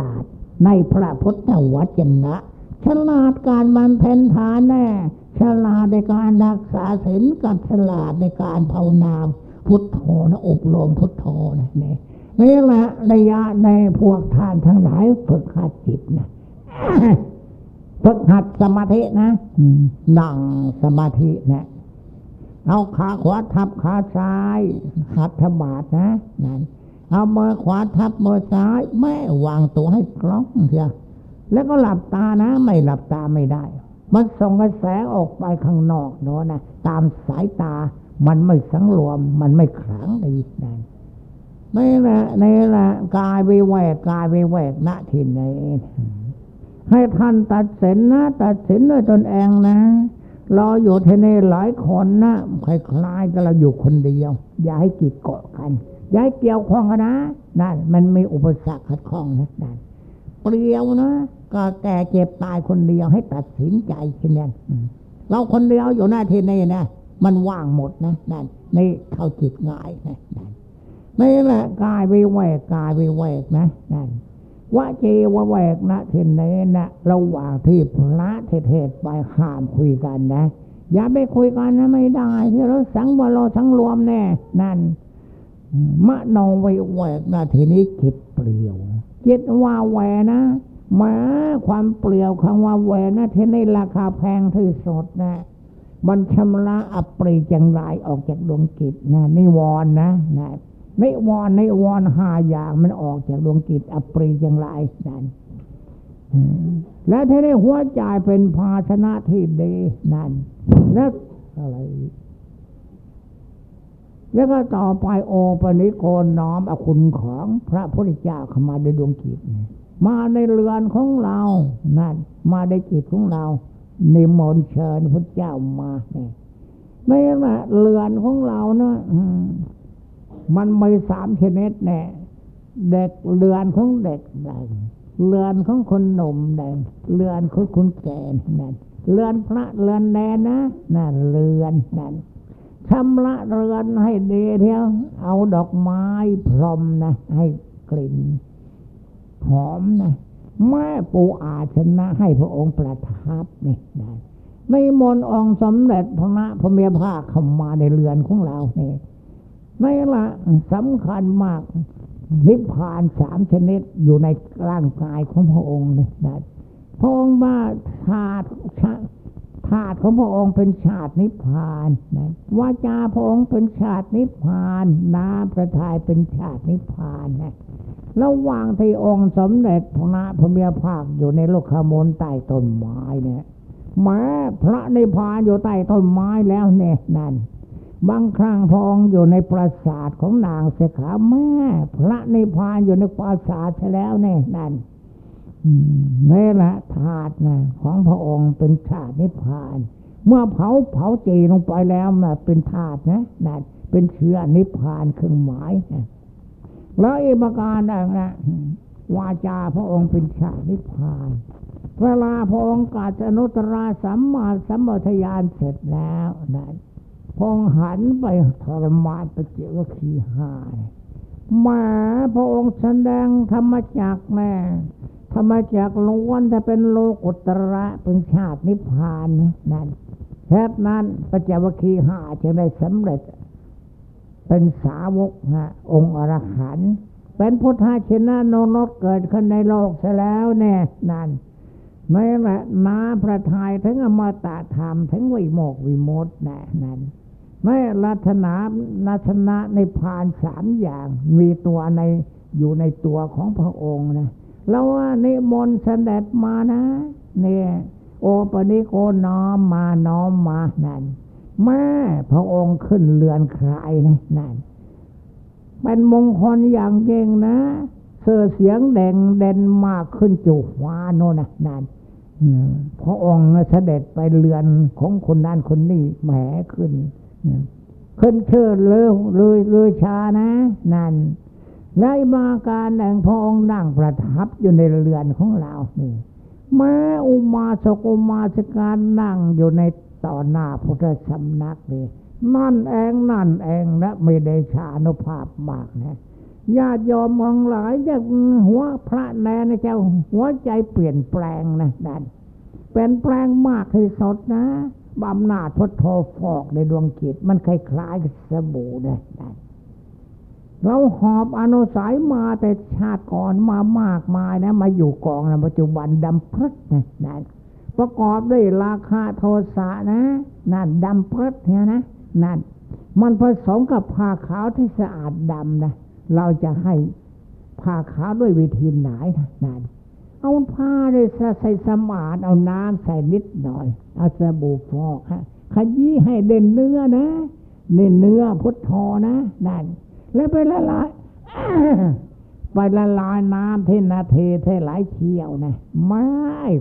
ลาดในพระพุทธวจนะ ฉลาดการบำเพ็ญทานแน่ ฉลาดในการรักษาศีลกับฉลาดในการภาวนาพุทโธนะอบรมพุทโธนะนี่นี่แหละระยะในพวกทานทั้งหลายฝึกหัดจิตนะฝึกหัดสมาธินะนั่งสมาธินะเอาขาขวาทับขาซ้ายหัดธบาทนะนั่น เอามือขวาทับมือซ้าย แม่วางตัวให้กล้องเถอะแล้วก็หลับตานะ ไม่หลับตาไม่ได้ มันส่งกระแสออกไปข้างนอกเนาะนะตามสายตา มันไม่สังรวม มันไม่ขลังดีนั่นนี่แหละนี่แหละกายวิเวกกายวิเวกณที่ไหนให้ท่านตัดสินนะตัดสินด้วยตนเองนะเราอยู่ที่นี่หลายคนนะคล้ายๆกับเราอยู่คนเดียว อย่าให้กิดเกาะกัน ย่าให้เกี่ยวข้องกันนะนั่นมันมีอุปสรรคขัดข้องนะนั่นเปลี่ยวนะก็แก่เจ็บตายคนเดียวให้ตัดสินใจเช่นนั้นเราคนเดียวอยู่หน้าที่นี้นะมันว่างหมดนะนั่นนี่เข้าจิตง่ายนะนั่นนี่แหละกายวิเวกกายวิเวกนะนั่นวะเจวะแวกนะเทนเนนะระหว่างที่พระเทศไปห้ามคุยกันนะ อย่าไปคุยกันนะไม่ได้ที่เราสังวรสังรวมแน่นั่น มะนองไวแหวกนะทีนี้คิดเปลี่ยวจิตว่าแหวนะมาความเปลี่ยวคำว่าแหวนะที่ในราคาแพงที่สุดนะ มันชำระอัปรีจังไรออกจากดวงจิตนะนิวรนะนะนิวรณ์นิวรณ์ห้าอย่างมันออกจากดวงจิตอปรีอย่างไรนั่นและที่ได้หัวใจเป็นภาชนะที่ดีนั่นแล้วอะไร แล้วก็ต่อไปโอปนิโกนน้อมอคุณของพระพุทธเจ้าเข้ามาในดวงจิตมาในเรือนของเรานั่นมาในจิตของเราในมนเชิญพระเจ้ามาเนี่ยไม่ใช่เรือนของเราเนะมันไมีสามชนิดแน่เด็กเรือนของเด็กแดงเรือนของคนหนุ่มแดงเรือนของคนแก่นั่นเรือนพระเรือนแดนนะนั่นเรือนนั่น ชำระเรือนให้ดีเที่ยวเอาดอกไม้พรมนะ ให้กลิ่นหอมนะแม่ปูอาชนะให้พระองค์ประทับนี่ได้ไม่มนองสำเร็จพระพระเมียภาคเข้ามาในเรือนของเราเนี่ยไม่ละสำคัญมากนิพพานสามชนิดอยู่ในร่างกายของพระองค์เลยนะพระองค์ว่าชาติ ชาติของพระองค์เป็นชาตินิพพานนะวาจาพระองค์เป็นชาตินิพพานนาพระทัยเป็นชาตินิพพานนะระหว่างที่องค์สมเด็จพระนาพระเมียภาคอยู่ในโลกขมลใต้ต้นไม้เนี่ยแม้พระนิพพานอยู่ใต้ต้นไม้แล้วเนี่ยนั่นบางครั้งพองอยู่ในปราสาทของนางเสขาแม่พระนิพพานอยู่ในปราสาทแล้วเนี่ยนั่น นี่ละธาตุนะของพระองค์เป็นธาตุนิพพาน เมื่อเผาเผาจีลงไปแล้วนะเป็นธาตุนะนั่นเป็นเชื้อนิพพานเครื่องหมายแล้วอีกประการหนึ่งนะวาจาพระองค์เป็นชาตินิพพาน เวลาพระองค์กาจนุตราสัมมาสัมปทยานเสร็จแล้วนั่นพองหันไปทรมานไปเจอขี้หายมาพระองค์แสดงธรรมจักแน่ ธรรมจักล้วนแต่เป็นโลกุตระเป็นชาตินิพพานนั่นแค่นั้นพระเจ้าคีหาจะได้สำเร็จ เป็นสาวกนะองค์อรหันต์เป็นพุทธาชนะโนนกเกิดขึ้นในโลกเสียแล้วแน่นั่นไม่ละนาพระทัยถึงอมตะธรรมถึงวิโมกวิโมตแน่นั่นไม่ลัทนาลัทนะในพานสามอย่าง มีตัวในอยู่ในตัวของพระองค์นะ แล้วว่านิมนต์เสด็จมานะ เนี่ย โอปนิโกน้อมมาน้อมมานั่นแม่พระองค์ขึ้นเรือนคลายนะนั่นเป็นมงคลอย่างเก่งนะเสือเสียงแดงเด่นมากขึ้นจุฟ้าโน่นนะนั่นพระองค์เสด็จไปเรือนของคนนั้นคนนี้แหมขึ้นขึ้นเชิดเลยเลยเลยชานะ นั่น ในมาการแห่งพระองค์นั่งประทับอยู่ในเรือนของเรานี่มาอุมาสกุมาสการนั่งอยู่ในต่อหน้าพุทธสำนักเลยนั่นเองนั่นเองและไม่ได้ชานุภาพมากนะญาติยอมมองหลายจะหัวพระแนนเจ้าหัวใจเปลี่ยนแปลงนะดันเป็นแปลงมากที่สุดนะบำนาจทดทอฟอกในดวงจิตมันคล้ายๆสบู่นะดัน เราหอบอนุสัยมาแต่ชาติก่อนมามากมายนะ มาอยู่กองนะปัจจุบันดำพรึดนะนั่นประกอบด้วยราคาโทสะนะนั่นดำพรึดเนี่ยนะนั่นมันผสมกับผ้าขาวที่สะอาดดำนะเราจะให้ผ้าขาวด้วยวิธีไหนนะนั่นเอาผ้าด้วยใส่สมานเอาน้ำใส่นิดหน่อย เอาสบู่ฟอกฮะขยี้ให้เด่นเนื้อนะเน้นเนื้อพุทธอนะนั่น แล้วไปละลายไปละลายน้ำเทนาเทเทไหลเชี่ยวนะไม่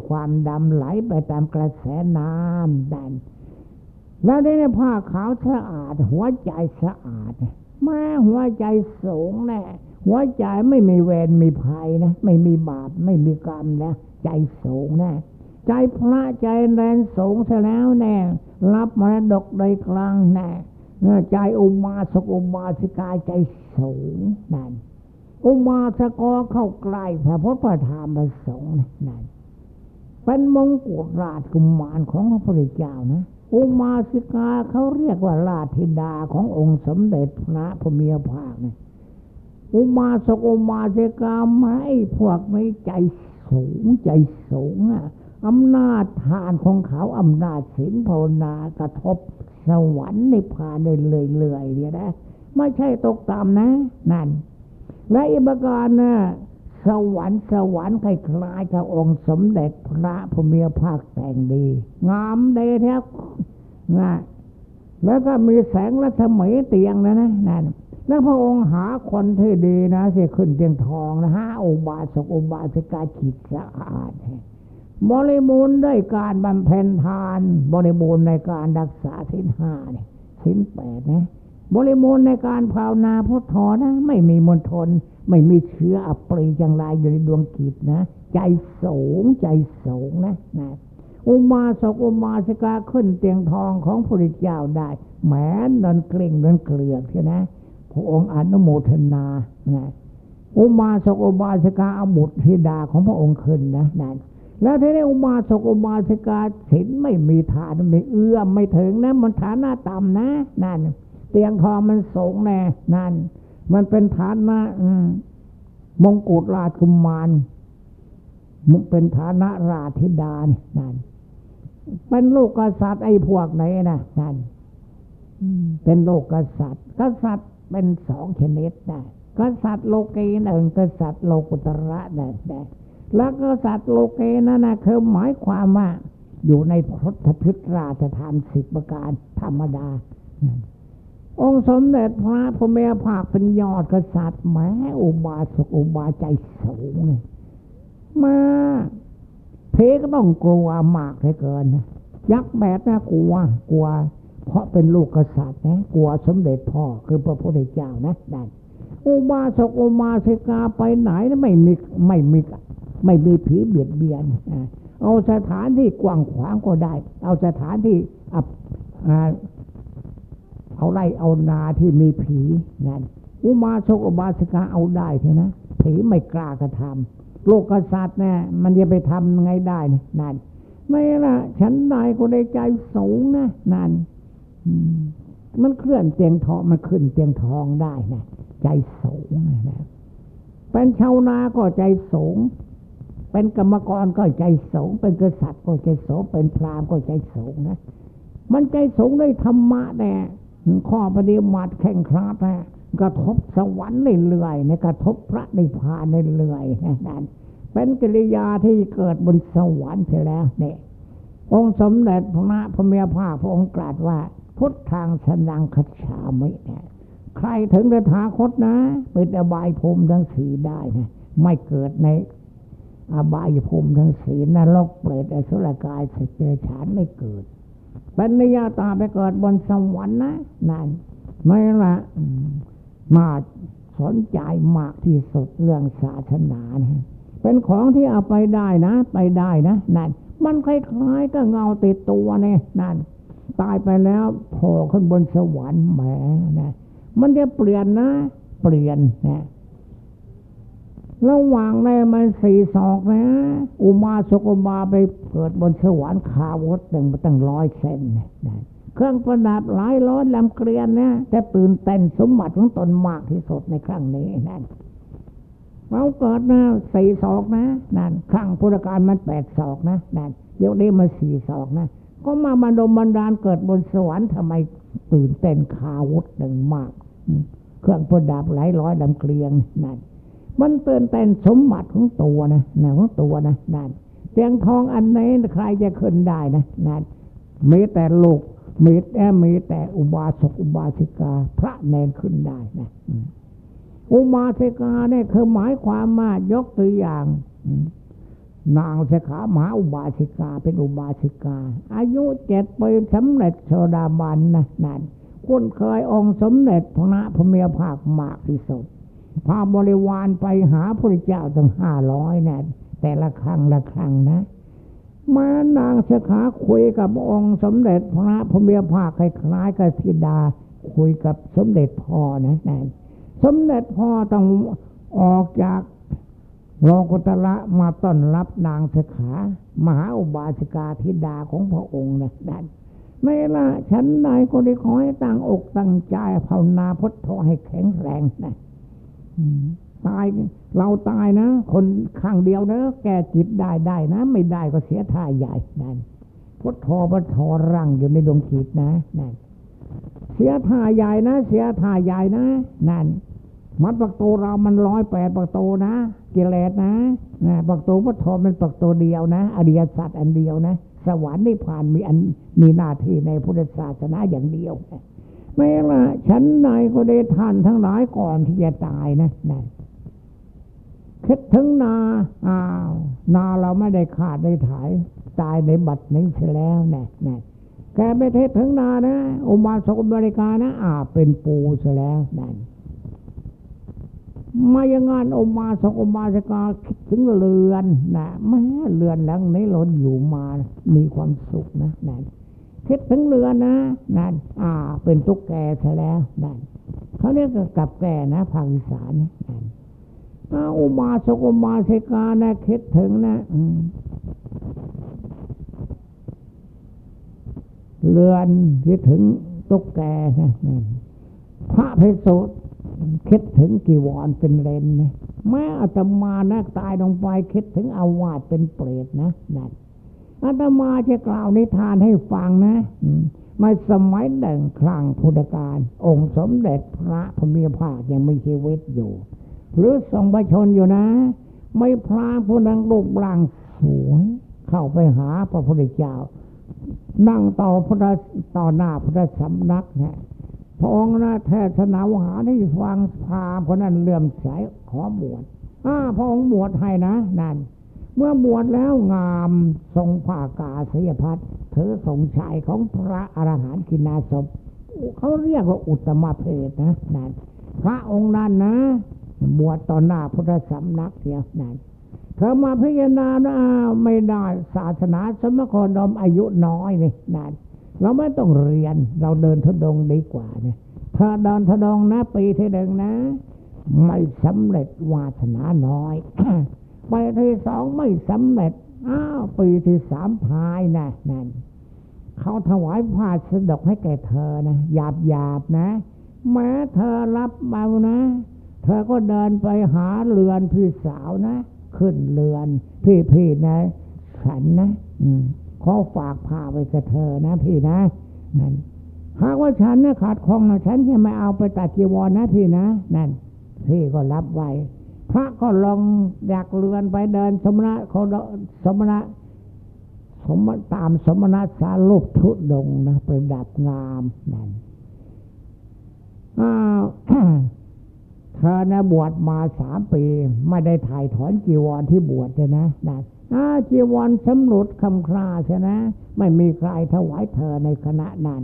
ความดำไหลไปตามกระแสน้ำดันแล้วในผ้าขาวสะอาด หัวใจสะอาดแมาหัวใจสูงแน่หัวใจไม่มีเวรมีภัยนะ ไม่มีบาปไม่มีกรรมนะ ใจสูงแน่ใจพระใจแรงสูงซะแล้วแน่รับมรดกโดยกลางแน่ ใจอุมาสกอุมาสิกายใจสูงนั่นอุมาสกอเข้าใกล้พระพุทธธรรมประสงค์นั่นเป็นมงกุฎราชกุมารของพระพุทธเจ้านะอุมาสิกาเขาเรียกว่าราธิดาขององค์สมเด็จพระพุทธยภาคนะอุมาสกอุมาสิกาไม่พวกไม่ใจสูงใจสูงอะอำนาจทานของเขาอำนาจศีลภาวนากระทบ สวรรค์ในพาได้เลยเลยเนี่ยนะไม่ใช่ตกต่ำนะ นั่น และอิบการนะสวรรค์สวรรค์คล้ายๆกับองค์สมเด็จพระพุทธภาคแต่งดี งามเดแทบนะแล้วก็มีแสงรัศมีเตียงนะนะนั่นแล้วพระองค์หาคนที่ดีนะเสียขึ้นเตียงทองนะฮะอุบาสกอุบาสิกาจิตสะอาด บริบูรณ์ด้วยการบำเพ็ญทาน บริบูรณ์ในการรักษาสินห้าเนี่ยสินแปดนะบริบูรณ์ในการภาวนาพุทโธนะ ไม่มีมนทน ไม่มีเชื้ออัปรีจังไรอยู่ในดวงจิตนะ ใจสูงใจสูงนะนะอุมาสกอุมาสกาขึ้นเตียงทองของพระเจ้าได้แม้นอนเกรงนอนเกลือกใช่ไหมพระองค์อนุโมทนานะอุมาสกอุมาสกาอาบุตรธิดาของพระองค์ขึ้นนะนั่น แล้วทีนี้อุมาสกอุมาสิกาศีลไม่มีฐานไม่เอื้อมไม่ถึงนะมันฐานะต่ำนะนั่นเตียงทองมันสูงแน่นั่น มันเป็นฐานะมงกุฎราชกุมารมันเป็นฐานะราธิดานี่นั่นเป็นโลกกษัตริย์ไอ้พวกไหนนะนั่นเป็นโลกกษัตริย์ กษัตริย์เป็นสองชนิดนะกษัตริย์โลกีหนึ่งกษัตริย์โลกุตระได้ แล้วก็สัตว์โลเกนั่นนะคือหมายความว่า อยู่ในพุทธพิราชธรรมสิบประการธรรมดา องค์สมเด็จพระพุทธภาคเป็นยอดกษัตริย์แม้อุบาสกอุบาใจสูงเลยมาเพก็ต้องกลัวมากเลยเกินนะยักษ์แบบนะกลัวกลัว เพราะเป็นลูกกษัตริย์นะกลัวสมเด็จพ่อคือพระพุทธเจ้านะนั่นอุบาสกอุบาสิกาไปไหนไม่มีไม่มี ไม่มีผีเบียดเบียน เอาสถานที่กว้างขวางก็ได้ เอาสถานที่อับเอาไร่เอานาที่มีผีนั่นอุมาโชกอบาสิกาเอาได้ใช่ไหมผีไม่กล้ากระทำโลกศาสตร์เนี่ยมันจะไปทำไงได้เนี่ยนั่นไม่ละฉันได้ก็ได้ใจสูงนะนั่นมันเคลื่อนเตียงทองมันขึ้นเตียงทองได้นะใจสูงนะเป็นชาวนาก็ใจสูง เป็นกรรมกรก็ใจสูงเป็นกษัตริย์ก็ใจสูงเป็นพราหมณ์ก็ใจสูงนะ มันใจสูงด้วยธรรมะแน่ข้อปฏิบัติแข่งคราแน่กระทบสวรรค์เรื่อยๆในกระทบพระในพานเรื่อยๆนั่นเป็นกิริยาที่เกิดบนสวรรค์เสียแล้วเนี่ยองค์สมเด็จพระพระเมียภาพระองค์ตรัสว่า พุทธทางสนังคัจฉามิเนี่ยใครถึงจะถาคตนะเป็นอบายภูมิทั้งสีได้นะไม่เกิดใน อบายภูมิทั้งสีนรกเปรตอสุรกายสัจเจฉานไม่เกิดปัญญาตาไปเกิดบนสวรรค์นะนั่นไม่ละมาสนใจมากที่สุดเรื่องศาสนาเนี่ยเป็นของที่เอาไปได้นะ ไปได้นะนั่นมันคล้ายๆก็เงาติดตัวเนี่ยนั่นตายไปแล้วโผล่ขึ้นบนสวรรค์แหมนะมันจะเปลี่ยนนะ เปลี่ยนนะ ระหว่างในมันสี่ศอกนะ อุมาสกุมาไปเกิดบนสวรรค์ขาวดหนึ่งมาตั้งร้อยเซนนะเครื่องประดับหลายร้อยลำเกลียนนะแต่ตื่นเต้นสมบัติของตนมากที่สุดในครั้งนี้นั่นเราเกิดนะสี่ศอกนะนั่นครั้งพุทธกาลมันแปดศอกนะนั่นเดี๋ยวนี้มันสี่ศอกนะ ก็มาบรรดมบรรดาลเกิดบนสวรรค์ทำไมตื่นเต้นขาวดหนึ่งมาก เครื่องประดับหลายร้อยลำเกลียงนั่น มันเตื่นเต้นสมบัติของตัวนะนะของตัวนะนั่นเตียงทองอันนี้ใครจะขึ้นได้นะนั่นมีแต่ลูกมีแต่มีแต่อุบาสกอุบาสิกา พระเนนขึ้นได้นะอุบาสิกาเนี่ยคือหมายความมายกตัวอย่างนางสขาหมาอุบาสิกาเป็นอุบาสิกา อายุเจ็ดปีสำเร็จโสดาบันนะนั่นคุณเคยองค์สมเด็จพระพระเมียภาคมากที่สุด พาบริวารไปหาพระเจ้าตั้งห้าร้อยนะแต่ละครั้งละครั้งนะมานางสขาคุยกับองค์สมเด็จพระพเมีภาคคล้ายกับธิดา คุยกับสมเด็จพ่อนะนั่นสมเด็จพ่อต้องออกจากโลกุตระมาต้อนรับนางสขามหาอุบาสิกาธิดาของพระองค์นะนั่นไม่ละฉันใดก็ได้ขอให้ตั้งอกตั้งใจภาวนาพุทโธให้แข็งแรงนะ ตายเราตายนะ คนข้างเดียวนะแก้จิตได้ได้นะ ไม่ได้ก็เสียท่าใหญ่นั่นพุทโธพุทโธรังอยู่ในดวงจิตนะนั่นเสียท่าใหญ่นะ เสียท่าใหญ่นะนั่นมัดประตูเรามันร้อยแปดประตูนะกิเลสนะนะประตูพุทโธเป็นประตูเดียวนะอริยสัจอันเดียวนะ สวรรค์นิพพานมีอันมีหน้าที่ในพุทธศาสนาอย่างเดียว ไม่ละฉันนายก็ได้ทานทั้งหลายก่อนที่จะตายนะนั่นคิดถึงนาอ้าวนาเราไม่ได้ขาดได้ถ่าย ตายในบัตรนี้เสียแล้วน่แน่แกไม่เทศถึงนานะอุมาสกบริการนะอ่าเป็นปูเสียแล้วนั่นมาอย่างงานอมาสกอมาสกาคิดถึงเรือนนะแม่เรือนหลังนี้เราอยู่มา มีความสุขนะนั่น คิดถึงเรือนนะนั่นอ่า เป็นตุ๊กแกใช่แล้วนั่นเขาเรียกกับแกนะภาคอีสานนั่นอุมาสกุมาสิกานะคิดถึงนะเรือนคิดถึงตุ๊กแกนะพระเพสุคิดถึงกีวรเป็นเลนเนี่ยแม้อาตมานะตายลงไปคิดถึงอาวาสเป็นเปรตนะนั่น อาตมาจะกล่าวนิทานให้ฟังนะมาสมัยหนึ่งครั้งพุทธกาลองค์สมเด็จพระพมีภาคยังมีชีวิตอยู่ หรือทรงประชนอยู่นะ ไม่พระผู้นั้นรูปร่างสวย เข้าไปหาพระพุทธเจ้า นั่งต่อพระต่อหน้าพระสำนักเนี่ยพระองค์นะเทศนาหาให้ฟังพาคนนั้นเลื่อมใสขอบวชอ้าพระองค์บวชให้นะนั่น เมื่อบวชแล้วงามทรงผ้ากาศยพัดเธอสงชัยของพระอรหันต์กินาศพเขาเรียกว่าอุตมะเพศนะนั่นพระองค์นั้นนะ บวชต่อหน้าพุทธสำนักเดียวนั่นเธอมาพิจารณานะไม่ได้ศาสนาสมคดมอายุน้อยนี่นั่นเราไม่ต้องเรียนเราเดินทดงดีกว่าเนี่ยถ้าเดินทดงนะ ปีที่หนึ่งนะ ไม่สำเร็จวาสนาน้อย ไปที่สองไม่สำเร็จอ้าวปีที่สามพายนะนั่นเขาถวายผ้าสดกให้แก่เธอนะหยาบหยาบนะแม้เธอรับเบานะ เธอก็เดินไปหาเรือนพี่สาวนะ ขึ้นเรือนพี่พี่นะฉันนะอืมขอฝากผ้าไว้กับเธอนะพี่นะนั่นหากว่าฉันนะขาดคองนะฉันจะไม่เอาไปตัดจีวรนะพี่นะนั่นพี่ก็รับไว้ พระก็ลองอยากเรือนไปเดินสมณะเขาสมณะสมตามสมณะสารุปทุดงนะประดับงามนั่นเธอนะบวชมาสามปี ไม่ได้ถ่ายถอนจีวรที่บวชเลยนะนั่นจีวรสำรุดคำคราใช่นะ ไม่มีใครถวายเธอในขณะนั้น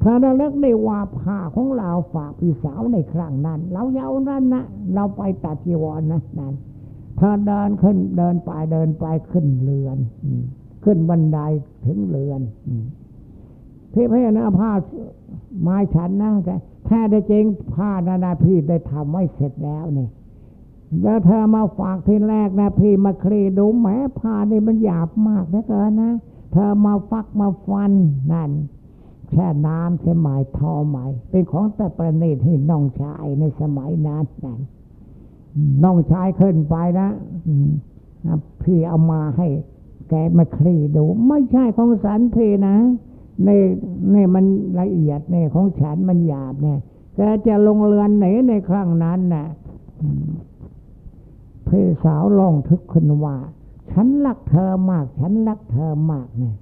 เธอระลึกได้ว่าผ้าของเราฝากพี่สาวในครั้งนั้น เราเยานั้นนะเราไปตัดจีวรนะนั่นเธอเดินขึ้นเดินไปเดินไปขึ้นเรือนขึ้นบันไดถึงเรือนพี่พี่นะผ้าไม้ฉันนะแต่แท้ได้จริงผ้านานาพี่ได้ทำไว้เสร็จแล้วเนี่ยแล้วเธอมาฝากทีแรกนะพี่มาคลีดูแหมผ้านี่มันหยาบมากนะเกินนะเธอมาฟักมาฟันนั่น แช่น้ำใช่ไหมทอไหม เป็นของแต่ประณีตให้น้องชายในสมัยนั้นนั่นน้องชายขึ้นไปนะพี่เอามาให้แกมาคลีดู ไม่ใช่ของสันพี่นะในในมันละเอียดในของฉันมันหยาบเนี่ยแกจะลงเรือนไหนในครั้งนั้นนะ่ะพี่สาวลองทึกขึ้นว่า ฉันรักเธอมาก ฉันรักเธอมากเนี่ย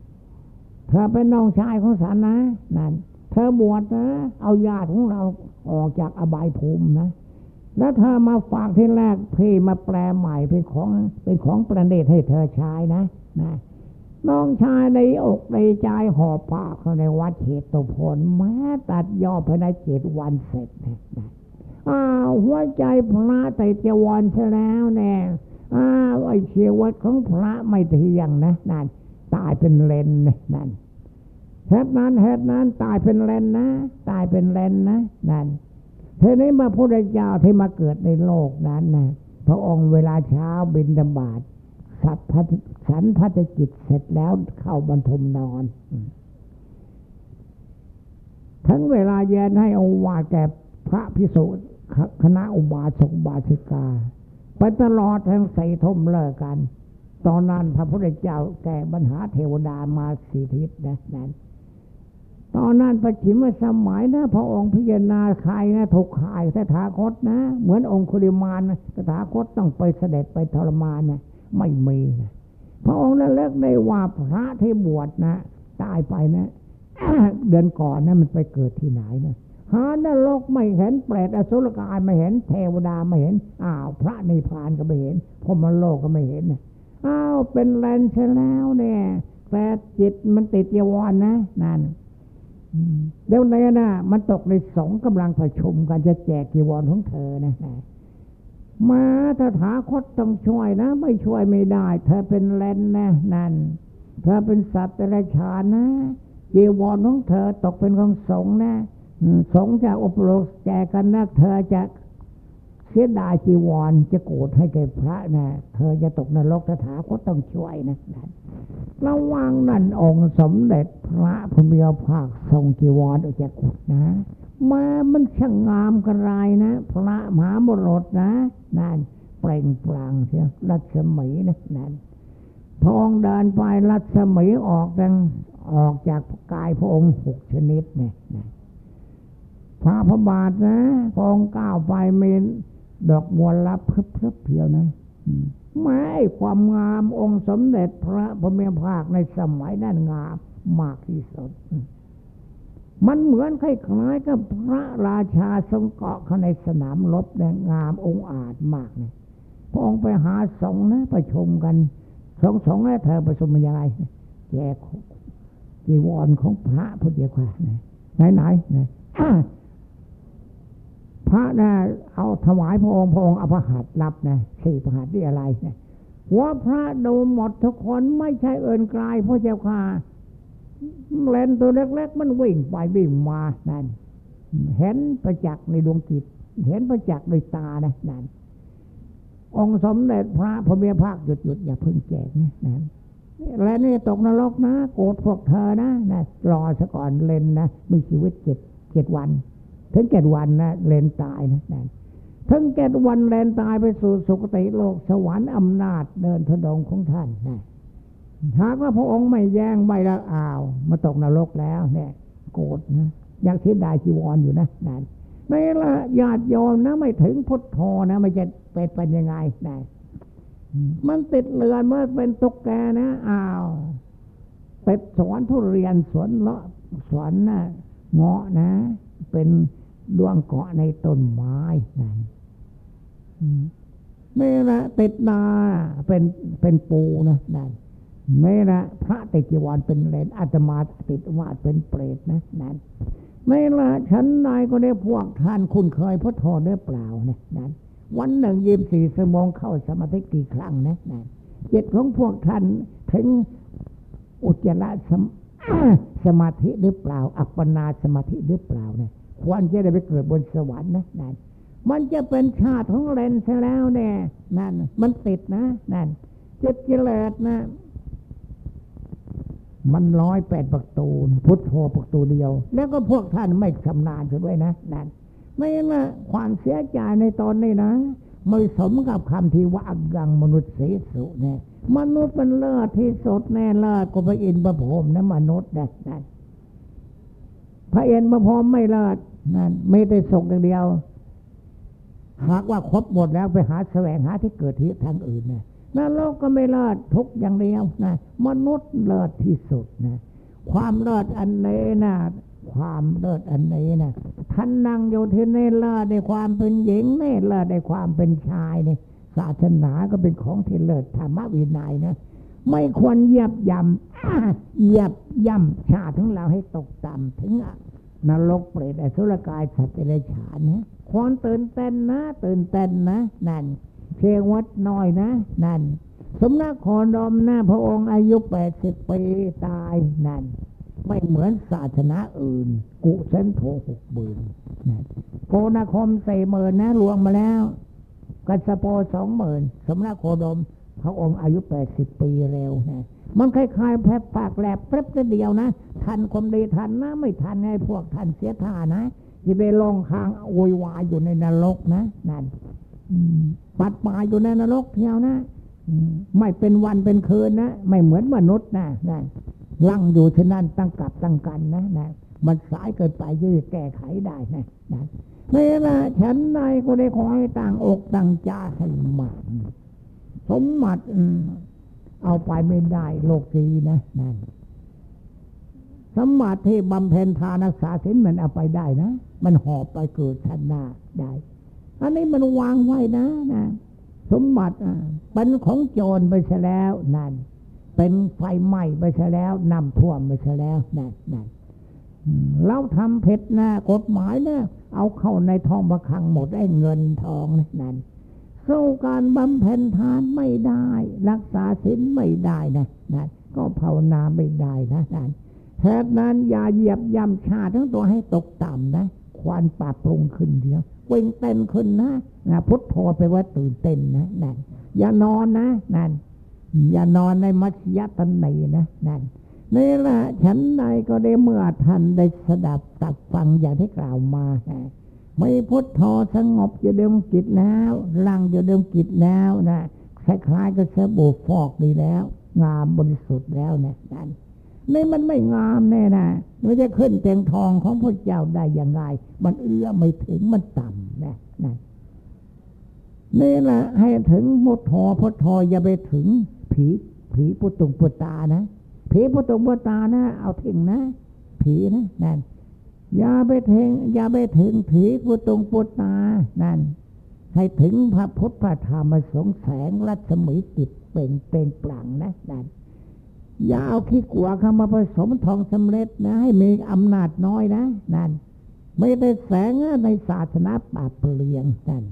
เธอเป็นน้องชายของฉันนะนั่นเธอบวชนะ เอาญาติของเราออกจากอบายภูมินะ แล้วเธอมาฝากที่แรกพี่มาแปลใหม่เป็นของเป็นของประเดชให้เธอใช้นะนะน้องชายในอกในใจหอบผ้าเขาในวัดเขตตุพลแม้ตัดยอดภายในเจ็ดวันเสร็จนะอ้าวหัวใจพระแต่จวันเสียแล้วแน่อ้าวไอเชียวัดของพระไม่เที่ยงนะนั่น ตายเป็นเลนนั่นเหตุนั้นเหตุนั้นตายเป็นเลนนะ ตายเป็นเลนนะนั่นเทนี้มาพระเจ้าที่มาเกิดในโลกนั้นนะพระองค์เวลาเช้าบินดบาดสัตว์พัฉันพัฒจิตเสร็จแล้วเข้าบรรทมนอนทั้งเวลาเย็นให้อวาแก่พระพิสุคณะอุบาสกบาสิกา ไปตลอดทั้งใส่ทมเลิกกัน ตอนนั้นพระพุทธเจ้าแก่ปัญหาเทวดามาสีทิศนะนั้นตอนนั้นประชิมสมัยนะพระองค์พิจารณาใครนะถูกขายสถาคตนะ เหมือนองคุริมานนะสถาคตต้องไปเสด็จไปทรมานนะไม่มีนะพระองค์นั้นเลิกได้ว่าพระที่บวชนะ ตายไปนะ เดือนก่อนนะมันไปเกิดที่ไหนนะหานรกไม่เห็นเปรตอสุรกายไม่เห็นเทวดาไม่เห็นอ้าว พระนิพพานก็ไม่เห็นพรมโลกก็ไม่เห็นนะ อ้าวเป็นแลนเชแล้วเนี่ยแต่จิตมันติดยาวรนะนั่นเดี๋ยวนี้นะมันตกในสองกำลังประชุมกันจะแจกจีวรของเธอนะมาตถาคตต้องช่วยนะ ไม่ช่วยไม่ได้ เธอเป็นแลนนะนั่น เธอเป็นสัตว์แต่ละชานะจีวรของเธอตกเป็นของสงนะสงจะอบรมแจกกันนะเธอจะ เสียดายจีวรจะโกรธให้แกพระนะเธอจะตกนรกตถาคตต้องช่วยนะระวังนั่นองค์สมเด็จพระพุทธภาคทรงจีวรออกจากกุฏนะมามันช่างงามกระไรนะ พระมหาบุรุษนะนั่นเปล่งปลั่งเชียรัศมีนะนั่นพระองค์เดินไปรัศมีออกดังออกจากกายพระองค์หกชนิดเนี่ยพระพบาทนะพระองค์ก้าวไปเมน ดอกบัวรับเพิบเพียวนะไม่ความงามองค์สมเด็จพระพระเมียภาคในสมัยนั้นงามมากที่สุด มันเหมือนคล้ายๆกับพระราชาทรงเกาะเข้าในสนามรบเนี่ยงามองอาจมากเนี่ยพระองค์ไปหาสงนะประชุมกันสองสองแล้วเธอประชุมยังไงแจกจีวรของพระพุทธเจ้าไหนไหนไหน พระนะเอาถวายพระองค์พระองค์อภหัตรับนะสี่พระหัตที่อะไรนะว่าพระดูหมดทุกคนไม่ใช่เอินกลายพระเจ้าค่ะเลนตัวเล็กๆมันวิ่งไปวิ่งมานั่นเห็นประจักษ์ในดวงจิต เห็นประจักษ์ในตานะนั่นองค์สมเด็จพระพระเมียภาคหยุดหยุดอย่าพึ่งแจกนะนั่นและนี่ตกนรกนะ โกรธพวกเธอนะนะรอซะก่อนเลนนะมีชีวิตเจ็ดเจ็ดวัน ถึงเจ็ดวันนะเลนตายนะนั่นถึงเจ็ดวันเลนตายไปสู่สุคติโลกสวรรค์อำนาจเดินทดงของท่านนะหากว่าพระองค์ไม่แย่งไม่ละอ้าว มาตกนรกแล้วเนี่ยโกรธนะยังเสียดายจีวรออยู่นะนั่นไม่ละญาติโยมนะไม่ถึงพุทโธนะไม่จะเป็นเป็นยังไงได้มันติดเรือนเมื่อเป็นตุกแกนะอ้าวเป็ดสวนทุเรียนสวนเลาะสวนนะเงาะนะ เป็น ดวงเกาะในต้นไม้นั่นไม่ละติดนาเป็นเป็นปูนะนั่นไม่ละพระติจีวรเป็นเลนอาตมาติดว่าเป็นเปรตนะนั่นไม่ละฉันนายก็ได้พวกท่านคุณเคยพระทอได้เปล่านะนั่นวันหนึ่งยิบสี่สมองเข้าสมาธิกี่ครั้งนะนั่นจิตของพวกท่านถึงอุจจาระสมสมาธิหรือเปล่า อัปปนาสมาธิหรือเปล่าเนี่ย ควรจะได้ไปเกิดบนสวรรค์นะนั่นมันจะเป็นชาติของเลนเสียแล้วแน่นั่น มันติดนะนั่นจิตกิเลสนะ มันร้อยแปดประตู พุทโธประตูเดียว แล้วก็พวกท่านไม่ชำนาญด้วยนะนั่นไม่นะความเสียใจในตอนนี้นะไม่สมกับคำที่ว่ากังมนุษย์เสสุเนี่ยมนุษย์มันเลิศที่สุดแน่เลิศก็พระอินทร์พระพรหมนะมนุษย์นั่น พระเอ็นพระพรหมไม่เลิศนั่นไม่ได้สกอย่างเดียว หากว่าครบหมดแล้วไปหาแสวงหาที่เกิดที่ทางอื่นนะนรกก็ไม่เลิศทุกอย่างเดียวนะมนุษย์เลิศที่สุดนะความเลิศอันนี้นะความเลิศอันนี้นะท่านนั่งอยู่ที่นี่เลิศในความเป็นหญิงนี่เลิศในความเป็นชายนี่ศาสนาก็เป็นของที่เลิศธรรมวินัยนะ ไม่ควรเยียบยำเยียบย่ำชาติของเราให้ตกต่ำถึงนรกเปรตอสุรกายสัตว์เดรัจฉานนะควรตื่นเต้นนะ ตื่นเต้นนะ นั่นเชวัดน้อยนะ นั่น สมนักขอดอมหน้าพระองค์อายุแปดสิบปีตายนั่น ไม่เหมือนศาสนาอื่น กุเซนโทหกบืนนั่นโกนาคมใส่หมื่นนะรวมมาแล้ว กัสโปสองหมื่นสมนักโคดม พระองค์อายุแปดสิบปีเร็วนะมันคล้ายๆแผลปากแหลบแป๊บเดียวนะทันความดีทันนะไม่ทันไงพวกท่านเสียท่านะที่ไปลองคางโวยวายอยู่ในนรกนะนั่นปัดปายอยู่ในนรกเที่ยวนะไม่เป็นวันเป็นคืนนะไม่เหมือนมนุษย์นะนั่นลั่งอยู่ที่นั่นตั้งกลับตั้งกันนะนะมันสายเกินไปจะแก้ไขได้นะนะนี่ละฉันนายก็ได้ขอให้ต่างอกต่างใจให้มาก สมบัติเอาไปไม่ได้ โลกีนะนั่นสมบัติที่บำเพ็ญทานักษาศีลมันเอาไปได้นะ มันหอบไปเกิดชนหน้าได้ อันนี้มันวางไว้นะนะสมบัติเป็นของโจรไปซะแล้วนั่น เป็นไฟไหม้ไปซะแล้วน้ำท่วมไปซะแล้วนั่นนั่นเราทำเพชรนะกฎหมายนี่ยเอาเข้าในทองประคังหมดได้เงินทองนั่น สู้การบำเพ็ญทานไม่ได้ รักษาศีลไม่ได้นะนั่นก็ภาวนาไม่ได้นะนั่นแทนนั้นอย่าเหยียบย่ำชาทั้งตัวให้ตกต่ำนะ ควานปรับปรุงขึ้นเดียวเว่งเต้นขึ้นนะนะพุทโธไปว่าตื่นเต้นนะนั่นอย่านอนนะนั่นอย่านอนในมัชยตันในนะนั่นนี่แหละฉันใดก็ได้เมื่อท่านได้สดับตักฟังอย่างที่กล่าวมาไม่พุทโธสงบอยู่เดิมกิจแล้วลังอยู่เดิมกิจแล้วนะคล้ายๆก็เสบู่ฟอกดีแล้ว งามบริสุทธิ์แล้วนะนั่นนี่มันไม่งามแน่นะมันจะขึ้นเตียงทองของพระเจ้าได้อย่างไร มันเอื้อไม่ถึงมันต่ำนะนะนี่แหละให้ถึงมุทอพุทโธอย่าไปถึง ผีผีปุตุงปุตานะผีปุตุงปุตานะ เอาถึงนะ ผีนะนั่น อย่าไปถึงอย่าไปถึงผีปุตุงปุตา นั่น ให้ถึงพระพุทธพระธรรมสงแสงรัศมีติดเป่งเป็นปลังนะนั่นอย่าเอาขี้กัวเข้ามาผสมทองสำเร็จนะ ให้มีอำนาจน้อยนะนั่น ไม่ได้แสงในศาสนาป่าเปลี่ยงนั่น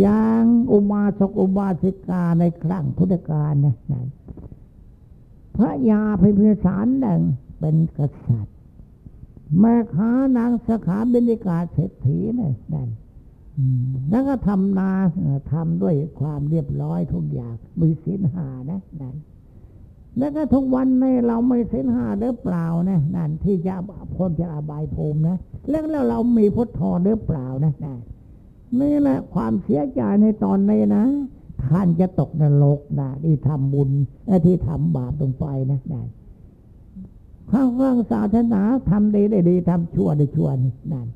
อย่างอุมาสกอุบาสิกาในครั้งพุทธกาลนะนั่นพระยาพิพิสารหนึ่งเป็นกษัตริย์ แม่ค้านางสขาบินิกาเศรษฐีนะนั่นแล้วก็ทำนาทำด้วยความเรียบร้อยทุกอย่างมีศีลหานะนั่นแล้วก็ทุกวันนี้เราไม่เส้นหาหรือเปล่านะนั่นที่จะพ้นจะอบายภูมินะแล้วแล้วเรามีพุทธอหรือเปล่านะนั่นนี่แหละความเสียใจในตอนนี้นะท่านจะตกนรกนะที่ทำบุญที่ทำบาปลงไปนะนั่น ข้างข้างศาสนาทำดีได้ดีทำชั่วได้ชั่วนี่นั่น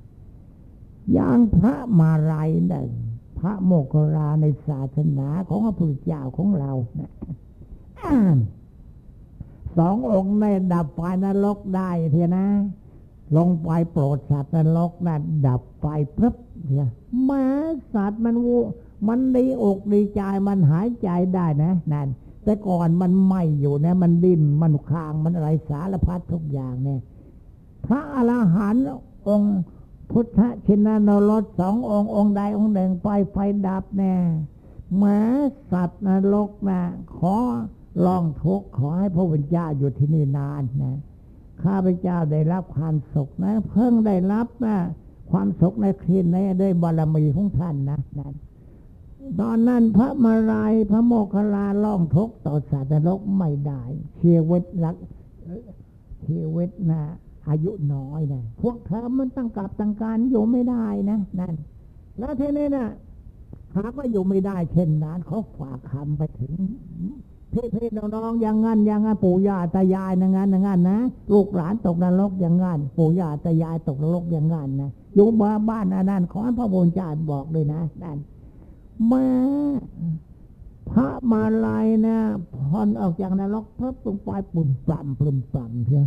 อย่างพระมาลัยนึ่งพระโมกขลาในศาสนาของพระพุทธเจ้าของเราสององค์ในดับไฟนรกได้เทียนะ ลงไปโปรดสัตว์นรกนั้นดับไฟพรึบเทียมาสัตว์มันวูมันดีอกดีใจมันหายใจได้นะนั่น แต่ก่อนมันไหมอยู่นะ มันดิ้นมันคางมันอะไรสารพัดทุกอย่างเนี่ย พระอรหันต์องค์พุทธชินานรสสององค์องค์ใดองค์หนึ่งไฟไฟดับแน่แม้สัตว์นรกนะขอลองทุกขอให้พระวิญญาอยู่ที่นี่นานนะข้าพเจ้าได้รับความสุขนะ เพิ่งได้รับนะความสุขในคืนนี้ด้วยบารมีของท่านนะนั่น ตอนนั้นพระมารายพระโมคคัลลาล่องทกต่อสัตว์นรกไม่ได้เชีวิตรักเชีวิตนะอายุน้อยนะพวกเธอมันตั้งกับตั้งการอยู่ไม่ได้นะนั่น แล้วทีนี้นะหากว่าอยู่ไม่ได้ เช่นนั้นเขาฝากคำไปถึงพี่พี่น้องๆอย่างงั้นอย่างงั้นปู่ย่าตายายอย่างงั้นอย่างงั้นนะลูกหลานตกนรกอย่างงั้นปู่ย่าตายายตกนรกอย่างงั้นนะอยู่บ้านบ้านอันนั้นขอให้พระบุญจารบอกเลยนะนั่น มาพระมาลายนะพอนออกจากนรกเพิ่มลงไปปุ่มปล่ำปุ่มปล่ำเชียว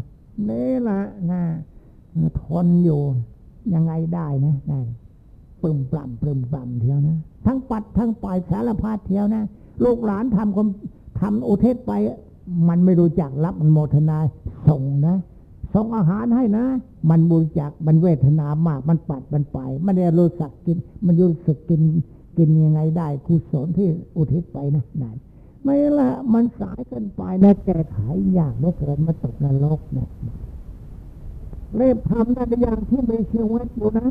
นี่ละนะทนอยู่ยังไงได้นะนั่นปึมปล่ำปึมปล่ำเที่ยวนะ ทั้งปัดทั้งปล่อยสารพัดเที่ยวนะลูกหลานทำความทำอุเทศไป มันไม่รู้จักรับมันโมทนาส่งนะส่งอาหารให้นะ มันบริจาคมันเวทนามาก มันปัดมันไปมันได้รู้สึกกิน มันรู้สึกกิน กินยังไงได้กุศลที่อุทิศไปนะนั่นไม่ละมันสายเกินไปนะแก้ไขยากเหลือเกินมาตกนรกเนี่ยเรีบทำนั่นอย่างที่มีชีวิตอยู่นะ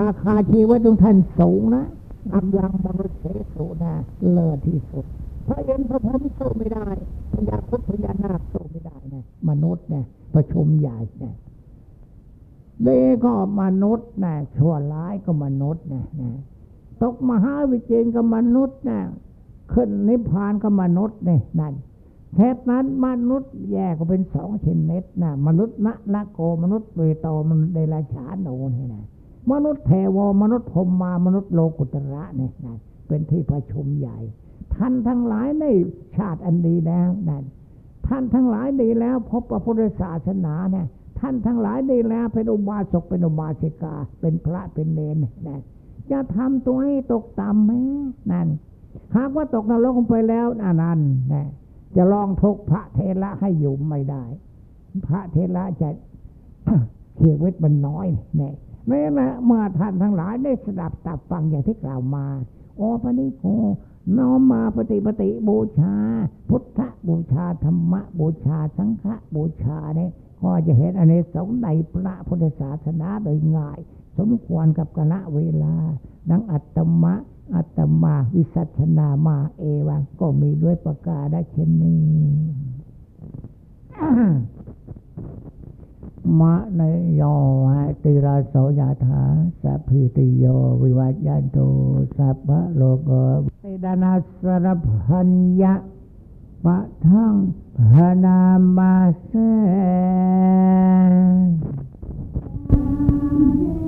ราคาชีวิตของท่านสูงนะอันยังมนุษย์เสสุนะเลิศที่สุดพระเอ็นพระพรหมสู้ไม่ได้พญาพุทธพญานาคสู้ไม่ได้นะมนุษย์เนี่ยประชุมใหญ่เนี่ยเด็ก็มนุษย์นะชั่วร้ายก็มนุษย์นะนะ ตกมหาวิจิตรก็มนุษย์นะขึ้นนิพพานก็มนุษย์นี่นั่นแค่นั้นมนุษย์แยกก็เป็นสองชนิดนะมนุษย์นะละโกมนุษย์เวโตมนุษย์เดรัจฉานโนนี่นะมนุษย์เทวมนุษย์พรมมามนุษย์โลกุตระเนี่ยนะเป็นที่ประชุมใหญ่ ท่านทั้งหลายในชาติอันดีแล้วนั่นท่านทั้งหลายดีแล้วพบพระพุทธศาสนาเนี่ยท่านทั้งหลายดีแล้วเป็นอุบาสกเป็นอุบาสิกา เป็นพระเป็นเนรนั่น จะทำตัวให้ตกต่ำไหมนั่น หากว่าตกนรกไปแล้วนั่นนั่นจะลองทุกพระเทระให้อยู่ไม่ได้ พระเทระจะชีวิตมันน้อยเนี่ยแหละเมื่อท่านทั้งหลายได้สดับตับฟังอย่างที่กล่าวมาโอปณิโกน้อมมาปฏิปฏิบูชา พุทธบูชาธรรมบูชาสังฆบูชาเนี่ย ก็จะเห็นอันนี้สงในพระพุทธศาสนาโดยง่าย สมควรกับกณะเวลา ดังอัตมะ อัตมาวิสัชนามาเอวังก็มีด้วยประกาศได้เช่นนี้มะนโยติราโสยถาสัพพิติโย วิวัจยันโตสัพพะโลกเตดานาสรพัญญะปะทัง Hanamase. Yeah.